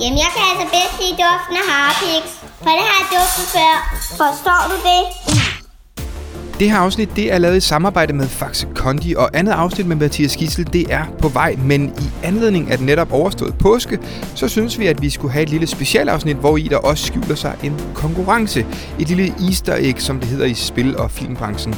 Jamen, jeg kan altså bedst lide duften af harpiks, for det har jeg duftet før. Forstår du det? Det her afsnit det er lavet i samarbejde med Faxe Kondi, og andet afsnit med Mathias Gissel det er på vej, men i anledning af den netop overstået påske, så synes vi, at vi skulle have et lille specialafsnit, hvor i der også skjuler sig en konkurrence. Et lille easter egg, som det hedder i spil- og filmbranchen.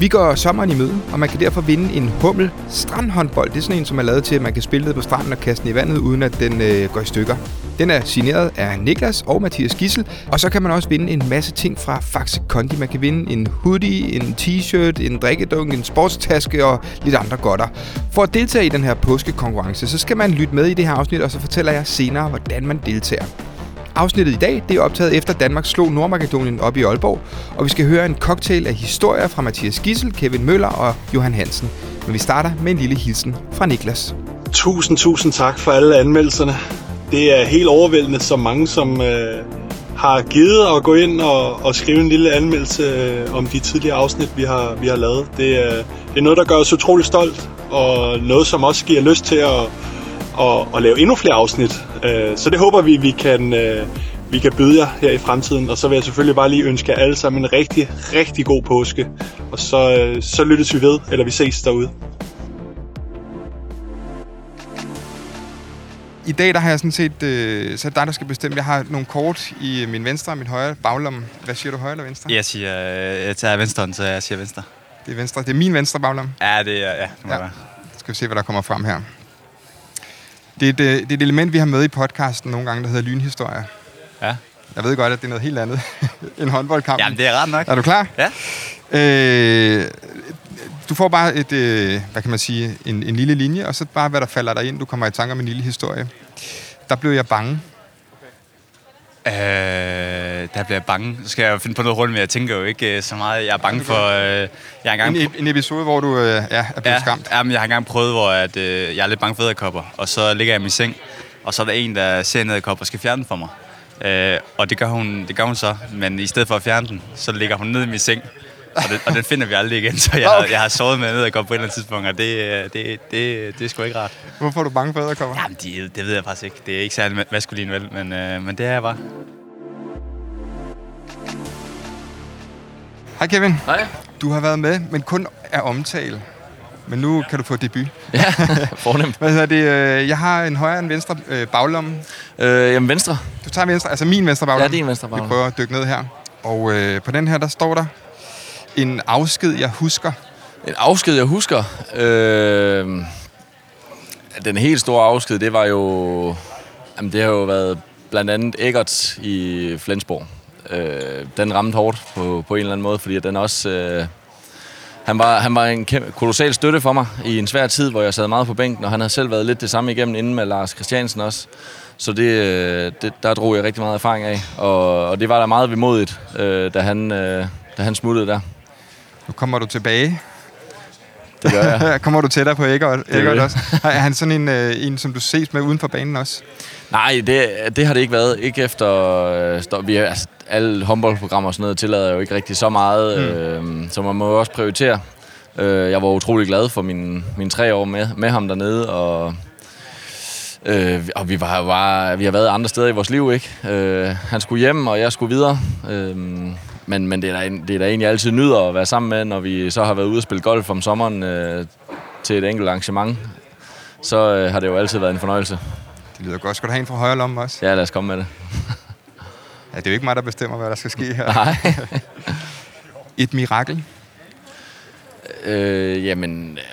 Vi går sommeren i møde, og man kan derfor vinde en hummel strandhåndbold. Det er sådan en, som er lavet til, at man kan spille ned på stranden og kaste den i vandet, uden at den øh, går i stykker. Den er signeret af Niklas og Mathias Gissel, og så kan man også vinde en masse ting fra Faxe Kondi. Man kan vinde en hoodie, en t-shirt, en drikkedunk, en sportstaske og lidt andre godter. For at deltage i den her påskekonkurrence, så skal man lytte med i det her afsnit, og så fortæller jeg senere, hvordan man deltager. Afsnittet i dag det er optaget efter Danmark slog Nordmakedonien op i Aalborg, og vi skal høre en cocktail af historier fra Mathias Gissel, Kevin Møller og Johan Hansen. Men vi starter med en lille hilsen fra Niklas. Tusind, tusind tak for alle anmeldelserne. Det er helt overvældende, så mange som øh, har givet at gå ind og, og skrive en lille anmeldelse øh, om de tidligere afsnit, vi har, vi har lavet. Det er, det er noget, der gør os utrolig stolt, og noget, som også giver lyst til at, at, at lave endnu flere afsnit. Øh, så det håber vi, vi kan, øh, vi kan byde jer her i fremtiden. Og så vil jeg selvfølgelig bare lige ønske jer alle sammen en rigtig, rigtig god påske. Og så, øh, så lyttes vi ved, eller vi ses derude. I dag der har jeg sådan set, øh, så er det dig, der skal bestemme. Jeg har nogle kort i min venstre og min højre baglomme. Hvad siger du, højre eller venstre? Jeg siger, jeg tager venstre, så jeg siger venstre. Det er venstre. Det er min venstre baglomme. Ja, det er, ja, det må Ja. ja. være. Skal vi se, hvad der kommer frem her. Det er, et, øh, det er et element, vi har med i podcasten nogle gange, der hedder lynhistorie. Ja. Jeg ved godt, at det er noget helt andet end håndboldkamp. Jamen, det er ret nok. Er du klar? Ja. Øh, du får bare et, øh, hvad kan man sige, en, en lille linje, og så bare, hvad der falder dig ind. Du kommer i tanke om en lille historie. Der blev jeg bange. Øh, der bliver jeg bange. Så skal jeg finde på noget rundt, men jeg tænker jo ikke øh, så meget. Jeg er bange for... Øh, jeg har engang... En, en episode, hvor du øh, ja, er blevet ja, skræmt. ja, men jeg har engang prøvet, hvor at, øh, jeg er lidt bange for æderkopper, og så ligger jeg i min seng, og så er der en, der ser en æderkop og skal fjerne den for mig. Øh, og det gør, hun, det gør hun så, men i stedet for at fjerne den, så ligger hun ned i min seng, og, det, og den finder vi aldrig igen, så jeg, okay. jeg har sovet med en æderkop på et eller andet tidspunkt, og det, øh, det, det, det er sgu ikke rart. Hvorfor er du bange for æderkopper? Jamen, de, det ved jeg faktisk ikke. Det er ikke særlig ma- maskulin, vel, men, øh, men det er jeg bare. Hej Kevin. Hej. Du har været med, men kun af omtale. Men nu kan du få debut. Ja, fornemt. Hvad hedder det? øh, Jeg har en højre og en venstre øh, baglomme. Øh, jamen venstre. Du tager venstre, altså min venstre baglomme. Ja, din venstre Vi baglomme. prøver at dykke ned her. Og øh, på den her, der står der en afsked, jeg husker. En afsked, jeg husker. Øh, den helt store afsked, det var jo... Jamen, det har jo været blandt andet Eggert i Flensborg. Øh, den ramte hårdt på, på en eller anden måde, fordi den også... Øh, han var, han var en kæmpe, kolossal støtte for mig i en svær tid, hvor jeg sad meget på bænken, og han har selv været lidt det samme igennem inden med Lars Christiansen også. Så det, øh, det, der drog jeg rigtig meget erfaring af, og, og det var da meget vemodigt, øh, da, han, øh, da han smuttede der. Nu kommer du tilbage. Det gør jeg. kommer du tættere på Eggert, Eggert også? Er han sådan en, øh, en, som du ses med uden for banen også? Nej, det, det har det ikke været. Ikke efter... Øh, stå, vi, altså, alle håndboldprogrammer og sådan noget tillader jo ikke rigtig så meget, mm. øh, så man må jo også prioritere. Øh, jeg var utrolig glad for mine, mine tre år med, med ham dernede, og, øh, og vi, var, var, vi har været andre steder i vores liv, ikke? Øh, han skulle hjem, og jeg skulle videre. Øh, men, men det, er da, en- det er da en, jeg altid nyder at være sammen med, når vi så har været ude og spille golf om sommeren øh, til et enkelt arrangement. Så øh, har det jo altid været en fornøjelse. Det lyder godt. Skal du have en fra højre lomme også? Ja, lad os komme med det. Ja, det er jo ikke mig, der bestemmer, hvad der skal ske her. Nej. Et mirakel. øh, jamen, øh,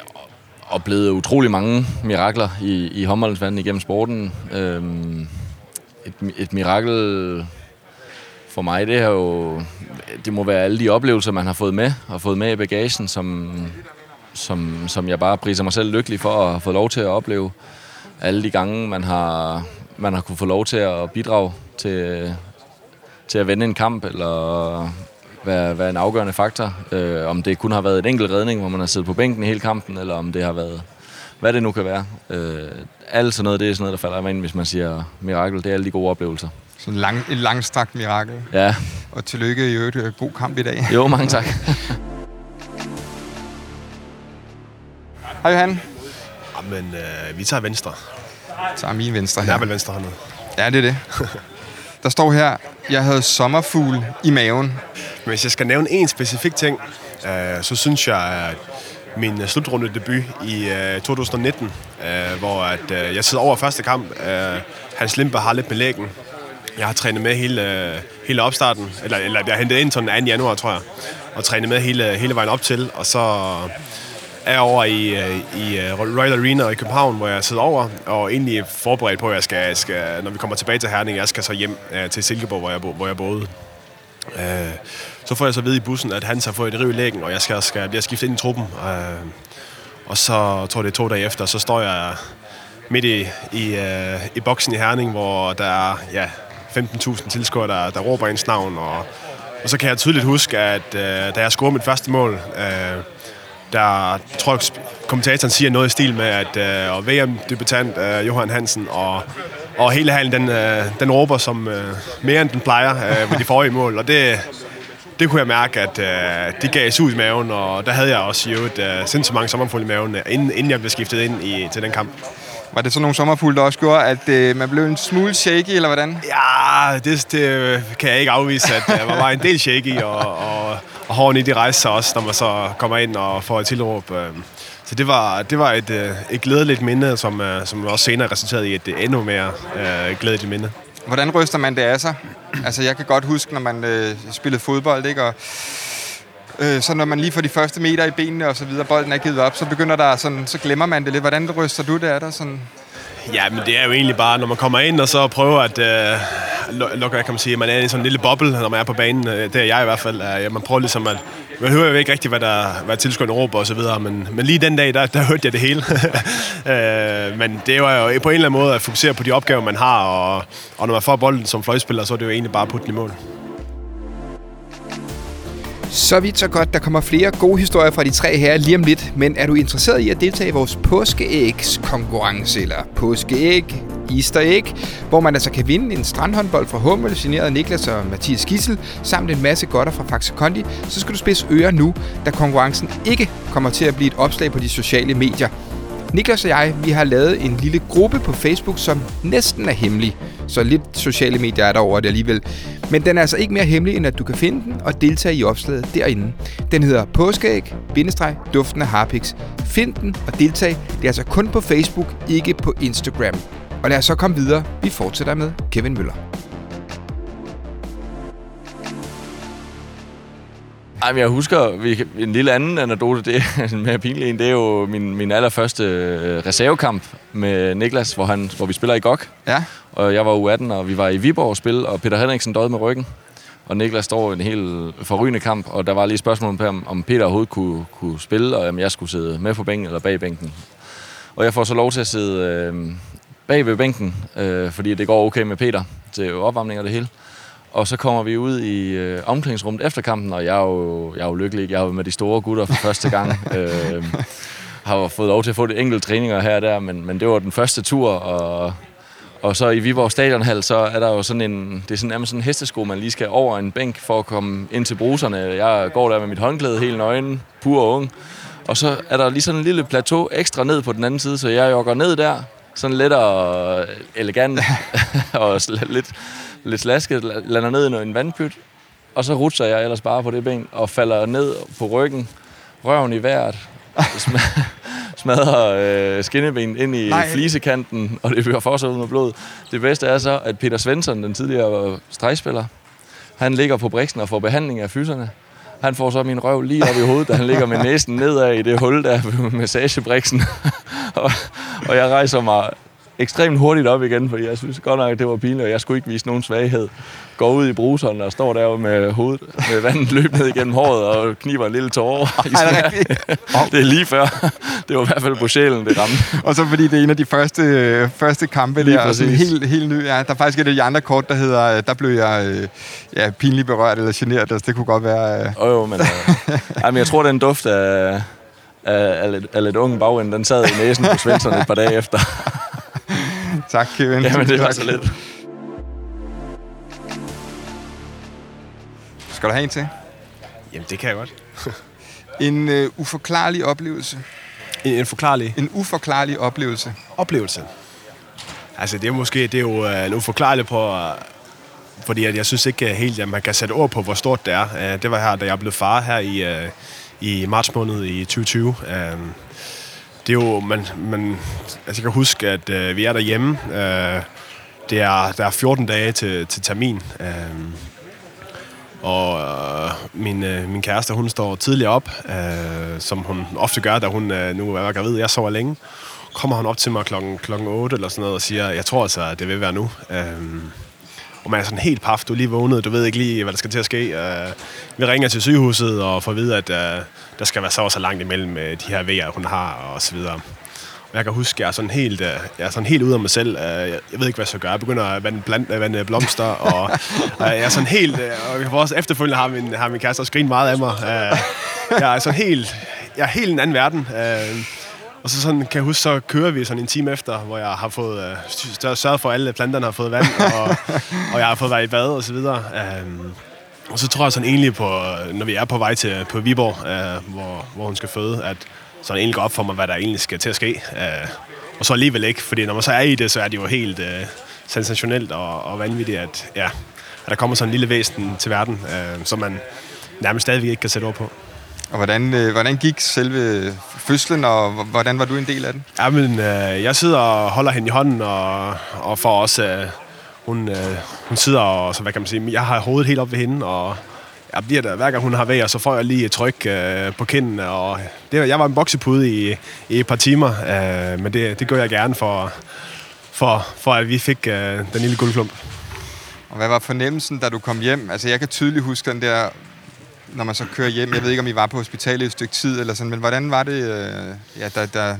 oplevet utrolig mange mirakler i, i håndboldens verden igennem sporten. Øh, et, et mirakel for mig, det er jo, det må være alle de oplevelser, man har fået med, og fået med i bagagen, som, som, som jeg bare priser mig selv lykkelig for at have fået lov til at opleve. Alle de gange, man har, man har kunne få lov til at bidrage til, til at vende en kamp, eller være, være en afgørende faktor. Øh, om det kun har været en enkelt redning, hvor man har siddet på bænken i hele kampen, eller om det har været, hvad det nu kan være. Øh, alt sådan noget, det er sådan noget, der falder mig ind, hvis man siger mirakel. Det er alle de gode oplevelser. Sådan en lang, et langstrakt mirakel. Ja, Og tillykke i øvrigt. øh, God kamp i dag. jo, mange tak. Hej Johan. Jamen, øh, vi tager venstre. Så er min venstre Jeg er her. vel venstre hernede. Ja, det er det. Der står her, jeg havde sommerfugl i maven. Men hvis jeg skal nævne en specifik ting, øh, så synes jeg, at min slutrunde debut i øh, 2019, øh, hvor at, øh, jeg sidder over første kamp. Øh, Hans Limper har lidt med lægen. Jeg har trænet med hele, hele opstarten, eller, eller jeg hentede ind sådan 2. januar, tror jeg, og trænet med hele, hele vejen op til, og så er jeg over i, øh, i øh, Royal Arena i København, hvor jeg sidder over, og egentlig forberedt på, at jeg skal, skal når vi kommer tilbage til Herning, jeg skal så hjem øh, til Silkeborg, hvor jeg, hvor jeg boede. Øh, så får jeg så ved i bussen, at han har fået et riv i lægen, og jeg skal, skal blive skiftet ind i truppen. Øh, og så tror jeg, det er to dage efter, så står jeg midt i, i, øh, i boksen i Herning, hvor der er ja, 15.000 tilskuere, der, der råber ens navn. Og, og så kan jeg tydeligt huske, at øh, da jeg scorede mit første mål, øh, der tror jeg, kommentatoren siger noget i stil med, at øh, og VM-debutant øh, Johan Hansen og, og hele halen, den, øh, den råber som øh, mere end den plejer øh, ved de forrige mål. Og det, det kunne jeg mærke, at øh, det gav ud i maven, og der havde jeg også jo et øh, sindssygt mange sommerfugle i maven, inden, inden jeg blev skiftet ind i, til den kamp. Var det så nogle sommerfugle, der også gjorde, at øh, man blev en smule shaky, eller hvordan? Ja, det, det kan jeg ikke afvise, at jeg var en del shaky, og, og, og hården i de rejser også, når man så kommer ind og får et tilråb. Øh. Så det var, det var et, øh, et glædeligt minde, som, øh, som også senere resulterede i et endnu mere øh, glædeligt minde. Hvordan ryster man det af sig? Altså, jeg kan godt huske, når man øh, spillede fodbold, ikke? Og, øh, så når man lige får de første meter i benene og så videre, bolden er givet op, så begynder der sådan, så glemmer man det lidt. Hvordan ryster du det af dig? Sådan? Ja, men det er jo egentlig bare, når man kommer ind og så prøver at øh, lukke, kan man sige, man er i sådan en lille boble, når man er på banen. Øh, det er jeg i hvert fald. Ja, man prøver ligesom at, man hører jo ikke rigtigt, hvad der hvad tilskuerne råber og så videre, men, men lige den dag, der, der hørte jeg det hele. øh, men det var jo øh, på en eller anden måde at fokusere på de opgaver, man har, og, og når man får bolden som fløjspiller, så er det jo egentlig bare at putte den i mål. Så vidt så godt. Der kommer flere gode historier fra de tre her lige om lidt. Men er du interesseret i at deltage i vores påskeægs konkurrence, eller påskeæg Easter Egg, hvor man altså kan vinde en strandhåndbold fra Hummel, signeret Niklas og Mathias Gissel, samt en masse godter fra Faxe Kondi, så skal du spidse ører nu, da konkurrencen ikke kommer til at blive et opslag på de sociale medier. Niklas og jeg, vi har lavet en lille gruppe på Facebook, som næsten er hemmelig. Så lidt sociale medier er der over det alligevel. Men den er altså ikke mere hemmelig, end at du kan finde den og deltage i opslaget derinde. Den hedder Påskeæg, bindestreg, duften af harpix. Find den og deltag. Det er altså kun på Facebook, ikke på Instagram. Og lad os så komme videre. Vi fortsætter med Kevin Møller. Men jeg husker vi, en lille anden anekdote, det er mere pinlig en, det er jo min, min allerførste øh, reservekamp med Niklas, hvor, han, hvor vi spiller i GOG. Ja. Og jeg var U18, og vi var i Viborg og spil, og Peter Henriksen døde med ryggen. Og Niklas står en helt forrygende kamp, og der var lige spørgsmål på, om Peter overhovedet kunne, kunne spille, og om jeg skulle sidde med på bænken eller bag bænken. Og jeg får så lov til at sidde øh, bag ved bænken, øh, fordi det går okay med Peter til opvarmning og det hele. Og så kommer vi ud i øh, omklædningsrummet efter kampen, og jeg er jo, jeg er jo lykkelig. Jeg jo med de store gutter for første gang. øh, har fået lov til at få det enkelte træninger her og der, men, men det var den første tur, og, og så i Viborg Stadionhal, så er der jo sådan en, det er sådan nærmest sådan en hestesko, man lige skal over en bænk for at komme ind til bruserne. Jeg går der med mit håndklæde helt nøgen, pur og ung. Og så er der lige sådan en lille plateau ekstra ned på den anden side, så jeg jogger ned der, sådan lidt og elegant og lidt, lidt slasket, lander ned i en vandpyt, og så rutser jeg ellers bare på det ben og falder ned på ryggen, røven i vejret, smadrer øh, skinneben ind i Nej. flisekanten, og det bliver fortsat ud med blod. Det bedste er så, at Peter Svensson, den tidligere stregspiller, han ligger på briksen og får behandling af fyserne. Han får så min røv lige op i hovedet, da han ligger med næsen nedad i det hul der med massagebriksen. og, og jeg rejser mig ekstremt hurtigt op igen, fordi jeg synes godt nok, at det var pinligt, og jeg skulle ikke vise nogen svaghed. Går ud i bruseren og står der med hovedet med vandet løb ned igennem håret og kniber en lille tårer. er det rigtigt? det er lige før. Det var i hvert fald på sjælen, det ramte. og så fordi det er en af de første, første kampe lige der, og sådan helt, helt ny. Ja, der er faktisk et af de andre kort, der hedder, der blev jeg ja, pinligt berørt eller generet. Altså, det kunne godt være... Øh... Oh, jo, men, øh, ej, men jeg tror, den duft af, af, af, lidt, af lidt unge bagend, den sad i næsen på Svensson et par dage efter. Tak, Kevin. Jamen, det var så lidt. Skal du have en til? Jamen, det kan jeg godt. en uh, uforklarlig oplevelse. En, en forklarlig? En uforklarlig oplevelse. Oplevelse? Altså, det er måske det er jo øh, en uforklarligt på, øh, fordi at jeg synes ikke helt, at man kan sætte ord på, hvor stort det er. Øh, det var her, da jeg blev far her i, øh, i marts måned i 2020. Øh, det er jo, man, man, altså jeg kan huske, at øh, vi er derhjemme. Øh, det er, der er 14 dage til, til termin. Øh, og øh, min, øh, min kæreste, hun står tidligt op, øh, som hun ofte gør, da hun øh, nu er gravid. Jeg sover længe. Kommer hun op til mig klokken, klokken 8 eller sådan noget og siger, jeg tror altså, det vil være nu. Øh, og man er sådan helt paf, du er lige vågnet, du ved ikke lige, hvad der skal til at ske. Uh, vi ringer til sygehuset og får at vide, at uh, der skal være så og så langt imellem uh, de her vejer, hun har, og så videre. Og jeg kan huske, jeg er sådan helt, uh, jeg er sådan helt ude af mig selv. Uh, jeg, jeg ved ikke, hvad jeg skal gøre. Jeg begynder at vande, bland, uh, vande blomster, og uh, jeg er sådan helt... Uh, og også efterfølgende har min, har min kæreste også grinet meget af mig. Uh, jeg er sådan helt... Jeg er helt en anden verden. Uh, og så sådan, kan jeg huske, så kører vi sådan en time efter, hvor jeg har fået øh, sørget for, at alle planterne har fået vand, og, og jeg har fået været i bad og så videre. Um, og så tror jeg sådan egentlig på, når vi er på vej til på Viborg, uh, hvor, hvor hun skal føde, at sådan egentlig går op for mig, hvad der egentlig skal til at ske. Uh, og så alligevel ikke, fordi når man så er i det, så er det jo helt uh, sensationelt og, og vanvittigt, at, ja, at der kommer sådan en lille væsen til verden, uh, som man nærmest stadigvæk ikke kan sætte ord på. Og hvordan, øh, hvordan gik selve fødslen, og hvordan var du en del af den? Jamen, øh, jeg sidder og holder hende i hånden, og, og får også... Øh, hun, øh, hun sidder og, så hvad kan man sige, jeg har hovedet helt op ved hende, og jeg bliver der, hver gang hun har vejr, så får jeg lige et tryk øh, på kinden, og det, jeg var en boksepude i, i et par timer, øh, men det, det gør jeg gerne for, for, for at vi fik øh, den lille guldklump. Og hvad var fornemmelsen, da du kom hjem? Altså, jeg kan tydeligt huske den der når man så kører hjem. Jeg ved ikke, om I var på hospitalet et stykke tid, eller sådan, men hvordan var det, øh, ja, da, da,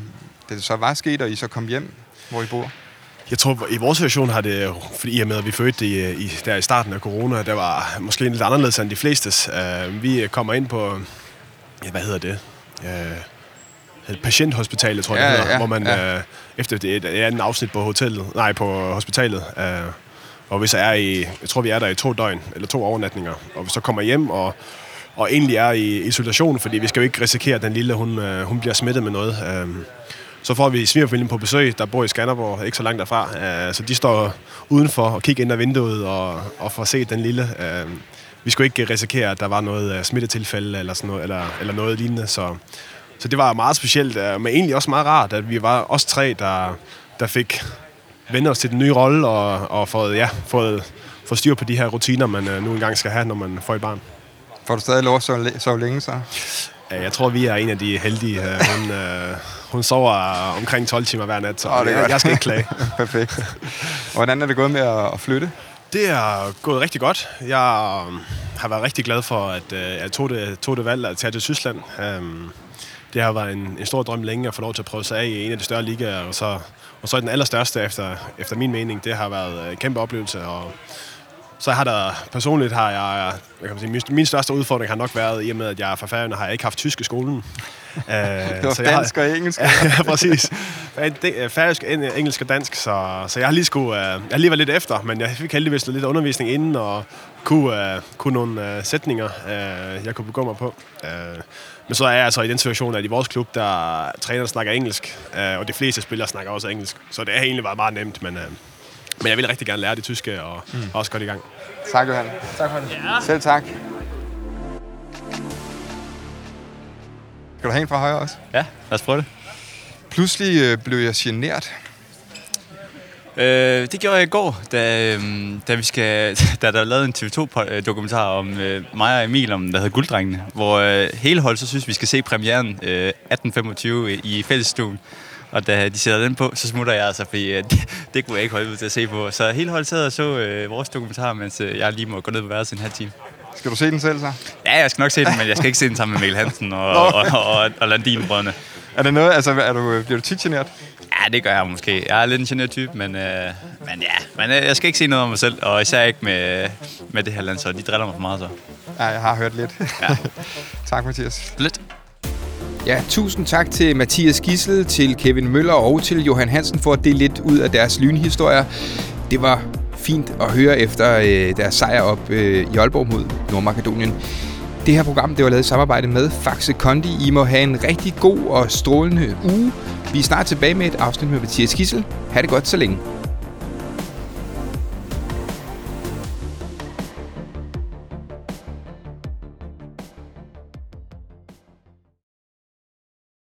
da det så var sket, og I så kom hjem, hvor I bor? Jeg tror, i vores situation har det, fordi i og med, at vi fødte i, i, der i starten af corona, der var måske lidt anderledes end de flestes. Uh, vi kommer ind på, ja, hvad hedder det? Uh, patienthospitalet, tror jeg, ja, det hedder, ja, hvor man ja. uh, efter det et, et andet afsnit på hotellet, nej, på hospitalet, uh, og vi så er i, jeg tror, vi er der i to døgn, eller to overnatninger, og så kommer hjem, og og egentlig er i isolation, fordi vi skal jo ikke risikere, at den lille hun, øh, hun bliver smittet med noget. Øhm, så får vi svigerfamilien på besøg, der bor i Skanderborg, ikke så langt derfra. Øh, så de står udenfor og kigger ind ad vinduet og, og får set den lille. Øhm, vi skulle ikke risikere, at der var noget øh, smittetilfælde eller, sådan noget, eller, eller noget lignende. Så, så det var meget specielt, øh, men egentlig også meget rart, at vi var os tre, der, der fik vendt os til den nye rolle og, og fået, ja, fået, fået styr på de her rutiner, man øh, nu engang skal have, når man får et barn. Får du stadig lov at sove, sove længe så? Ja, jeg tror, vi er en af de heldige. Hun, øh, hun sover omkring 12 timer hver nat, så oh, det jeg, jeg skal ikke klage. Perfekt. Og hvordan er det gået med at flytte? Det er gået rigtig godt. Jeg har været rigtig glad for, at øh, jeg tog det, tog det valg at tage til Tyskland. Um, det har været en, en stor drøm længe at få lov til at prøve sig af i en af de større ligaer, og så, og så den allerstørste efter, efter min mening. Det har været en kæmpe oplevelse, og så har der personligt har jeg, jeg kan sige, min, min største udfordring har nok været, i og med at jeg er fra Færøerne, har jeg ikke haft tysk i skolen. uh, det var så dansk har, og engelsk. ja, præcis. Færøsk, engelsk og dansk, så, så jeg har lige skulle, uh, jeg har lige været lidt efter, men jeg fik heldigvis lidt undervisning inden, og kunne, uh, kunne nogle uh, sætninger, uh, jeg kunne begå mig på. Uh, men så er jeg altså i den situation, at i vores klub, der træneren snakker engelsk, uh, og de fleste spillere snakker også engelsk. Så det har egentlig været meget nemt, men... Uh, men jeg vil rigtig gerne lære det tyske og mm. også godt i gang. Tak, Johan. Tak, Johan. Ja. Selv tak. Skal du have en fra højre også? Ja, lad os prøve det. Pludselig øh, blev jeg genert. Øh, det gjorde jeg i går, da, øh, da, vi skal, da der lavede en TV2-dokumentar om øh, mig og Emil, om, der hedder Gulddrengene, hvor øh, hele holdet så synes, vi skal se premieren øh, 1825 i fællesstuen. Og da de sætter den på, så smutter jeg altså, fordi øh, det, det kunne jeg ikke holde ud til at se på. Så hele holdet sad og så øh, vores dokumentar, mens øh, jeg lige må gå ned på værelset en halv time. Skal du se den selv så? Ja, jeg skal nok se den, men jeg skal ikke se den sammen med Mikkel Hansen og, og, og, og, og Landinbrødrene. Er det noget, altså er du, bliver du tit generet? Ja, det gør jeg måske. Jeg er lidt en generet type, men, øh, men ja, men øh, jeg skal ikke se noget om mig selv, og især ikke med, med det her land, så de driller mig for meget så. Ja, jeg har hørt lidt. Ja. tak, Mathias. Lidt. Ja, tusind tak til Mathias Gissel, til Kevin Møller og til Johan Hansen for at dele lidt ud af deres lynhistorier. Det var fint at høre efter øh, deres sejr op øh, i Aalborg mod Nordmakedonien. Det her program det var lavet i samarbejde med Faxe Kondi. I må have en rigtig god og strålende uge. Vi er snart tilbage med et afsnit med Mathias Gissel. Ha' det godt så længe.